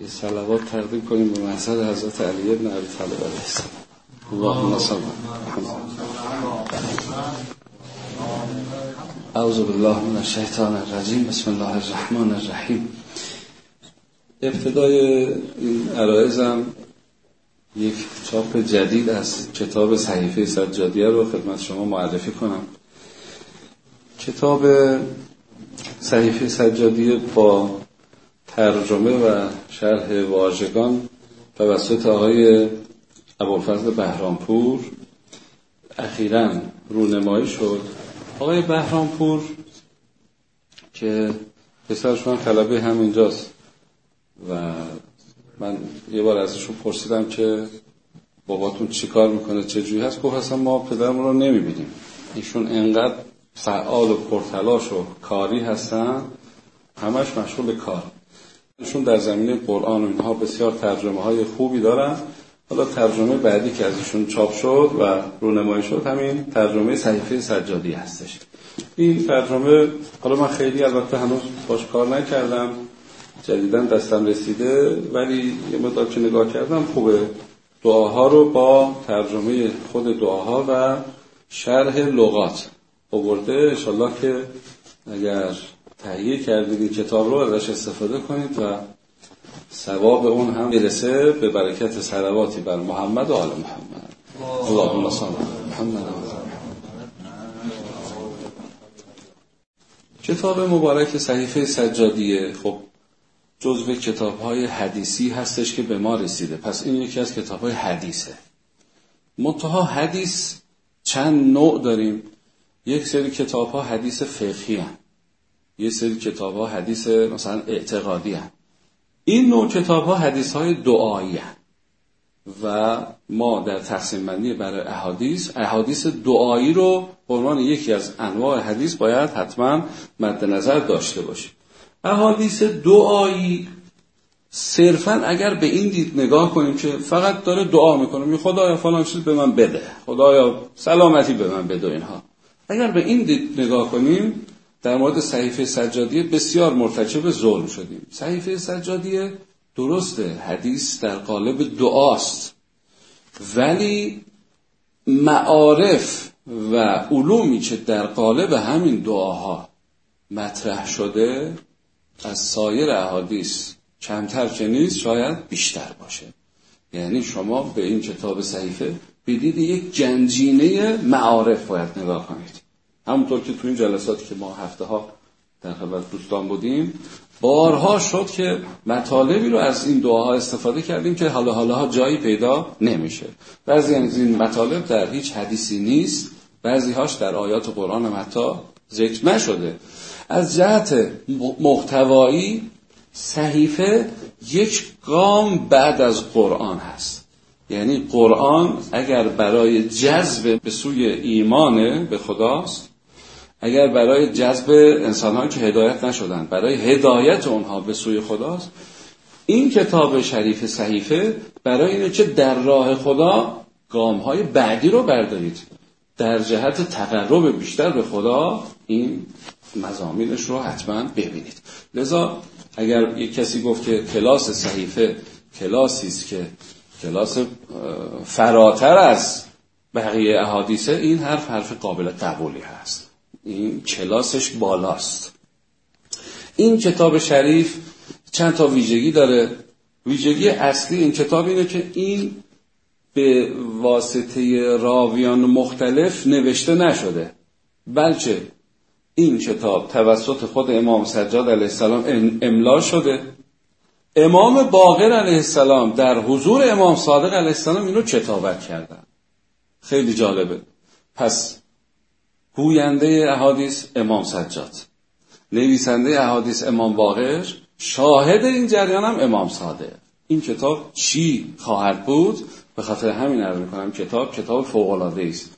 یه صلوات تقدیم کنیم به محضر حضرت علی ابن ابی طالب علیه السلام. اعوذ بالله من الشیطان الرجیم. بسم الله الرحمن الرحیم. ابتدای این عرایزم یک چاپ جدید از کتاب صحیفه سجادیه رو خدمت شما معرفی کنم. کتاب صحیفه سجادیه با ترجمه و شرح واژگان توسط آقای ابوالفضل بهرامپور اخیرا رونمایی شد. آقای بهرامپور که پسرش من طلبه همینجاست و من یه بار ازشون پرسیدم که باباتون چیکار می‌کنه چه جوری هست؟ گفت اصلا ما پدرمون رو نمی‌بینیم. ایشون انقدر فعال و پرتلاش و کاری هستن همش مشغول کار. ایشون در زمینه قرآن و اینها بسیار ترجمه های خوبی دارن. حالا ترجمه بعدی که از ایشون چاپ شد و رونمایی شد همین ترجمه صحیفه سجادی هستش. این ترجمه حالا من خیلی البته هنوز باش کار نکردم جدیدا دستم رسیده ولی یه مدار که نگاه کردم خوبه. دعاها رو با ترجمه خود دعاها و شرح لغات آورده. انشالله که اگر تهیه کردید این کتاب رو ازش استفاده کنید و ثواب اون هم می‌رسه به برکت صلواتی بر محمد و آل محمد. اللهم صل محمد کتاب مبارک صحیفه سجادیه. خب جزو کتاب های حدیثی هستش که به ما رسیده. پس این یکی از کتاب های حدیثه. منتها حدیث چند نوع داریم. یک سری کتاب ها حدیث فقهی هن. یه سری کتاب ها حدیث مثلا اعتقادی هن. این نوع کتاب ها حدیث های دعایی هن. و ما در تقسیم بندی برای احادیث احادیث دعایی رو عنوان یکی از انواع حدیث باید حتما مد نظر داشته باشیم احادیث دعایی صرفا اگر به این دید نگاه کنیم که فقط داره دعا می‌کنه می خدایا فلان چیز به من بده خدایا سلامتی به من بده اینها اگر به این دید نگاه کنیم در مورد صحیفه سجادیه بسیار مرتکب ظلم شدیم. صحیفه سجادیه درسته حدیث در قالب دعاست. ولی معارف و علومی که در قالب همین دعاها مطرح شده از سایر احادیث کمتر که نیست شاید بیشتر باشه. یعنی شما به این کتاب صحیفه بدید یک جنجینه معارف باید نگاه کنید. همونطور که تو این جلساتی که ما هفته ها در خدمت دوستان بودیم بارها شد که مطالبی رو از این دعاها استفاده کردیم که حالا حالا جایی پیدا نمیشه. بعضی از این مطالب در هیچ حدیثی نیست. بعضی هاش در آیات قرآن هم حتی ذکر نشده. از جهت محتوایی صحیفه یک گام بعد از قرآن هست. یعنی قرآن اگر برای جذب به سوی ایمان به خداست اگر برای جذب انسانهایی که هدایت نشدن برای هدایت اونها به سوی خداست این کتاب شریف صحیفه برای اینه که در راه خدا گام های بعدی رو بردارید. در جهت تقرب بیشتر به خدا این مزامینش رو حتما ببینید. لذا اگر یک کسی گفت که کلاس صحیفه کلاسی است که کلاس فراتر از بقیه احادیثه این حرف حرف قابل قبولی هست. این کلاسش بالاست. این کتاب شریف چند تا ویژگی داره. ویژگی اصلی این کتاب اینه که این به واسطه راویان مختلف نوشته نشده. بلکه این کتاب توسط خود امام سجاد علیه السلام املا شده. امام باقر علیه السلام در حضور امام صادق علیه السلام اینو کتابت کردن. خیلی جالبه. پس گوینده احادیث امام سجاد. نویسنده احادیث امام باقر شاهد این جریان هم امام صادق. این کتاب چی خواهد بود؟ به خاطر همین عرض می‌کنم کتاب کتاب فوق العاده است.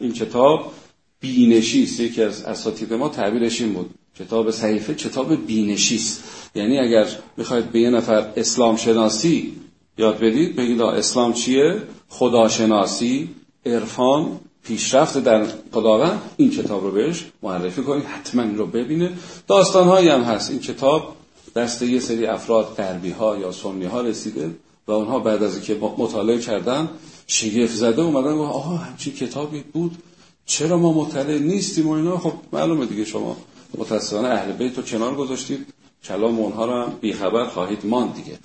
این کتاب بینشی است. یکی از اساتید ما تعبیرش این بود. کتاب صحیفه کتاب بینشی است. یعنی اگر می‌خواید به یه نفر اسلام شناسی یاد بدید بگید اسلام چیه؟ خداشناسی عرفان پیشرفت در خداوند این کتاب رو بهش معرفی کنید حتما این رو ببینه. داستان هایی هم هست. این کتاب دست یه سری افراد غربی ها یا سنی ها رسیده و اونها بعد از اینکه مطالعه کردن شگفت زده اومدن گفت آها همچین کتابی بود. چرا ما مطلع نیستیم و اینا؟ خب معلومه دیگه شما متاسفانه اهل بیت رو کنار گذاشتید. کلام اونها رو هم بیخبر خواهید ماند دیگه.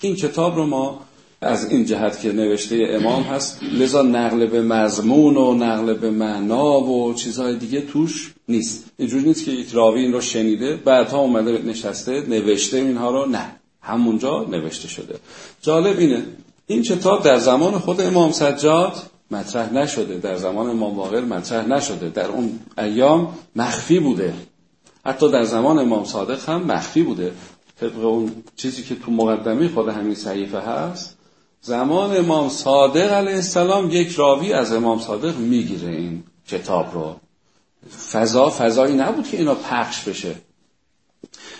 این کتاب رو ما از این جهت که نوشته امام هست لذا نقل به مضمون و نقل به معنا و چیزهای دیگه توش نیست. اینجوری نیست که یک راوی این رو شنیده بعدها اومده نشسته نوشته اینها رو نه. همونجا نوشته شده. جالب اینه. این کتاب در زمان خود امام سجاد مطرح نشده. در زمان امام باقر مطرح نشده. در اون ایام مخفی بوده. حتی در زمان امام صادق هم مخفی بوده. طبق اون چیزی که تو مقدمه خود همین صحیفه هست زمان امام صادق علیه السلام یک راوی از امام صادق می‌گیره این کتاب رو. فضا فضایی نبود که اینا پخش بشه.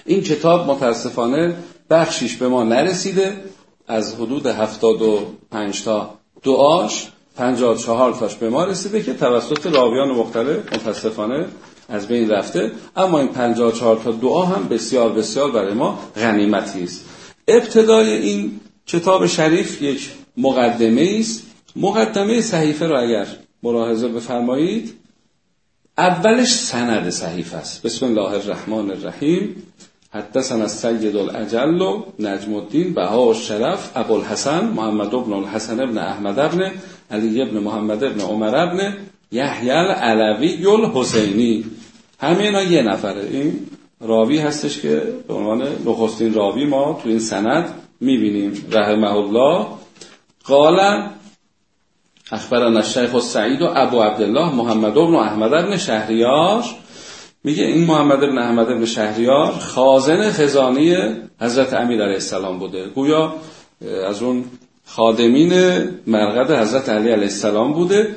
این کتاب متاسفانه بخشیش به ما نرسیده. از حدود هفتاد و پنج تا دعاش پنجاه چهار تاش به ما رسیده که توسط راویان مختلف متاسفانه از بین رفته. اما این پنجاه چهار تا دعا هم بسیار بسیار برای ما غنیمتی است. ابتدای این کتاب شریف یک مقدمه است. مقدمه صحیفه رو اگر ملاحظه بفرمایید اولش سند صحیفه است. بسم الله الرحمن الرحیم. حدثنا السید العجل نجم الدین بها و شرف ابو الحسن محمد ابن الحسن ابن احمد ابن علی ابن محمد ابن عمر ابن یحیی العلوی الحسینی. همه یه نفره. این راوی هستش که به عنوان نخستین راوی ما تو این سند می‌بینیم. رحمه الله قال اخبرنا الشیخ سعید و ابو عبدالله محمد ابن احمد ابن شهریار. میگه این محمد ابن احمد ابن شهریار خازن خزانه حضرت امیر علیه السلام بوده. گویا از اون خادمین مرقد حضرت علی علیه السلام بوده.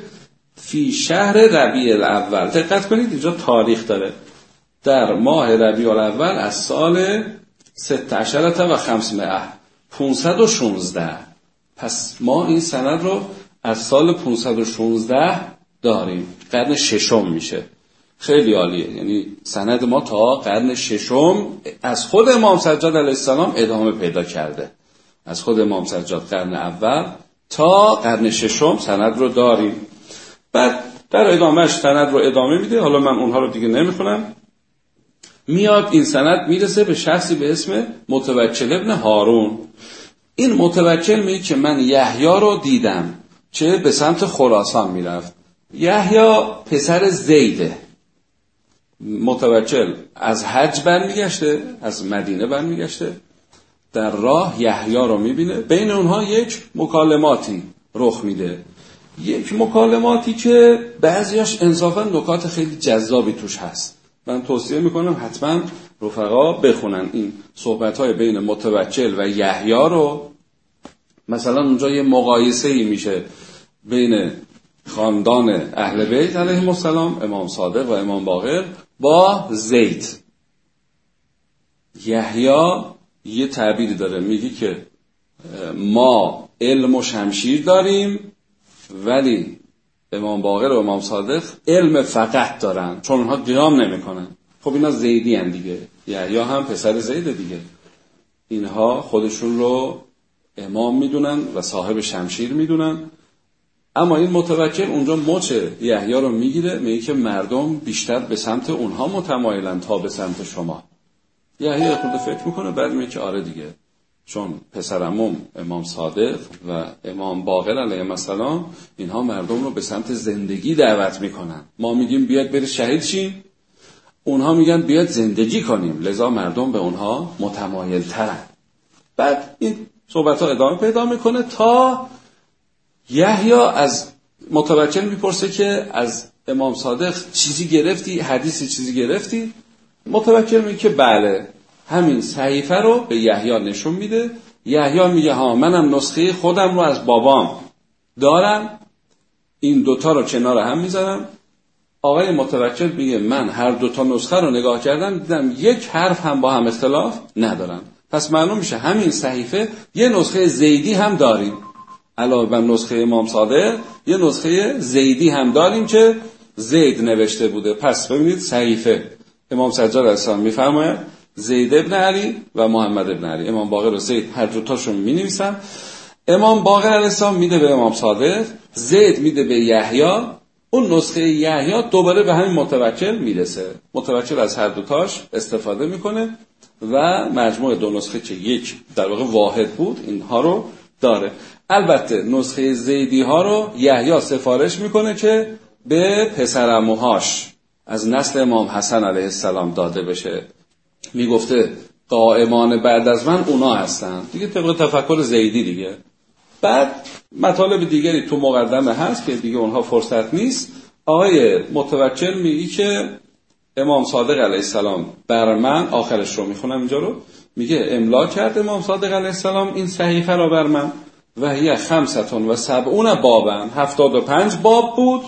فی شهر ربیع الاول. دقت کنید اینجا تاریخ داره. در ماه ربیع الاول از سال 16 و 500 516 پس ما این سند رو از سال 516 داریم. قرن ششم میشه. خیلی عالیه. یعنی سند ما تا قرن ششم از خود امام سجاد علیه السلام ادامه پیدا کرده. از خود امام سجاد قرن اول تا قرن ششم سند رو داریم. بعد در ادامهش سند رو ادامه میده. حالا من اونها رو دیگه نمی‌خونم. میاد این سند می‌رسه به شخصی به اسم متوکل ابن هارون. این متوکل میگه که من یحیی رو دیدم چه به سمت خراسان می‌رفت. یحیی پسر زیده. متوکل از حج برمیگشته از مدینه برمیگشته. در راه یحیی رو می‌بینه. بین اونها یک مکالماتی رخ میده. یک مکالماتی که بعضیاش انصافا نکات خیلی جذابی توش هست. من توصیه می‌کنم حتما رفقا بخونن این صحبت های بین متوکل و یحیی رو. مثلا اونجا یه مقایسه ای میشه بین خاندان اهل بیت علیهم السلام امام صادق و امام باقر با زید. یحیی یه تعبیری داره میگی که ما علم و شمشیر داریم ولی امام باقر و امام صادق علم فقط دارن چون اونها قیام نمی‌کنن. خب اینا زیدی هم دیگه. یا هم پسر زید دیگه. اینها خودشون رو امام می‌دونن و صاحب شمشیر می‌دونن. اما این متوکل اونجا مچ یحیی رو می‌گیره میگه که مردم بیشتر به سمت اونها متمایلن تا به سمت شما. یحیی خود فکر می‌کنه بعد میگه آره دیگه. چون پسرموم امام صادق و امام باقر علیه السلام اینها مردم رو به سمت زندگی دعوت می‌کنن. ما میگیم بیاد برید شهید شیم اونها میگن بیاد زندگی کنیم. لذا مردم به اونها متمایل ترن بعد این صحبت ها ادامه پیدا می‌کنه تا یحیی از متوکل می‌پرسه که از امام صادق چیزی گرفتی حدیثی چیزی گرفتی. متوکل میگه که بله همین صحیفه رو به یحیی نشون میده. یحیی میگه ها منم نسخه خودم رو از بابام دارم. این دوتا رو کنار هم می‌ذارم. آقای متوکل میگه من هر دوتا نسخه رو نگاه کردم دیدم یک حرف هم با هم اختلاف ندارم پس معلوم میشه همین صحیفه یه نسخه زیدی هم داریم. علاوه بر نسخه امام صادق یه نسخه زیدی هم داریم که زید نوشته بوده. پس ببینید صحیفه. امام سجاد السلام میفرماید زید ابن علی و محمد ابن علی. امام باقر و زید هر دوتاشون می نویسن امام باقر علیه السلام میده به امام صادق. زید میده به یحیی. اون نسخه یحیی دوباره به همین متوکل می‌رسه. متوکل از هر دوتاش استفاده می‌کنه و مجموع دو نسخه که یک در واقع واحد بود اینها رو داره. البته نسخه زیدی ها رو یحیی سفارش می‌کنه که به پسرموهاش از نسل امام حسن علیه السلام داده بشه. می‌گفته قائمان بعد از من اونا هستن. دیگه طبق تفکر زیدی دیگه. بعد مطالب دیگری تو مقدمه هست که دیگه اونها فرصت نیست. آقای متوکل میگی که امام صادق علیه السلام بر من آخرش رو می‌خونم اینجا رو. میگه املا کرد امام صادق علیه السلام این صحیفه را بر من. و هی خمستون و سبعون بابن. هفتاد و پنج باب بود.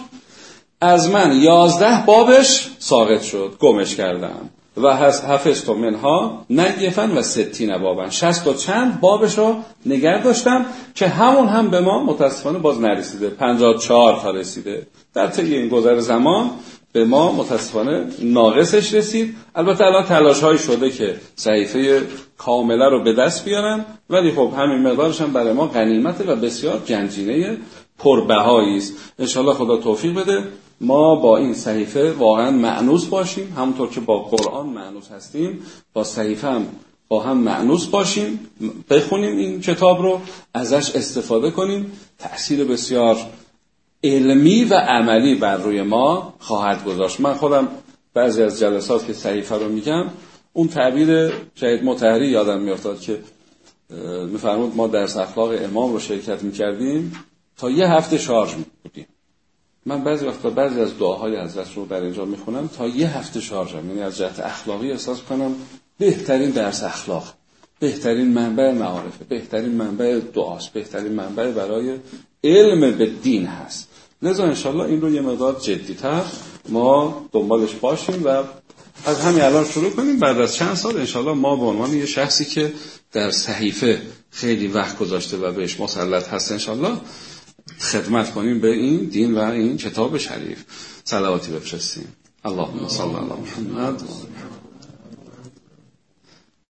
از من یازده بابش ساقط شد. گمش کردم. و حفظ منها نگیفن و ستی نبابن. شست و چند بابش رو نگر داشتم که همون هم به ما متاسفانه باز نرسیده. پنجاه چهار تا رسیده. در طی این گذر زمان به ما متاسفانه ناقصش رسید. البته الان تلاش های شده که صحیفه کامله رو به دست بیارن ولی خب همین مقدارش هم برای ما غنیمت و بسیار گنجینه پربهایی است. انشالله خدا توفیق بده. ما با این صحیفه واقعا معنوس باشیم همونطور که با قرآن معنوس هستیم با صحیفه هم با هم معنوس باشیم بخونیم این کتاب رو ازش استفاده کنیم. تأثیر بسیار علمی و عملی بر روی ما خواهد گذاشت. من خودم بعضی از جلسات که صحیفه رو میگم اون تعبیر شهید متحری یادم میافتاد که میفرمود ما در اخلاق امام رو شرکت می‌کردیم تا یه هفته شارژ بودیم من بعضی وقتا بعضی از دعاهای حضرت رو در اینجا می‌خونم تا یه هفته شارژم. یعنی از جهت اخلاقی احساس کنم بهترین درس اخلاق بهترین منبع معارفه بهترین منبع دعاست بهترین منبع برای علم به دین هست. لذا انشالله این رو یه مقدار جدیتر ما دنبالش باشیم و از همین الان شروع کنیم. بعد از چند سال انشالله ما به عنوان یه شخصی که در صحیفه خیلی وقت گذاشته و بهش مسلط هست انشالله خدمت کنیم به این دین و این کتاب شریف. صلواتی بفرستیم. اللهم صل علی محمد.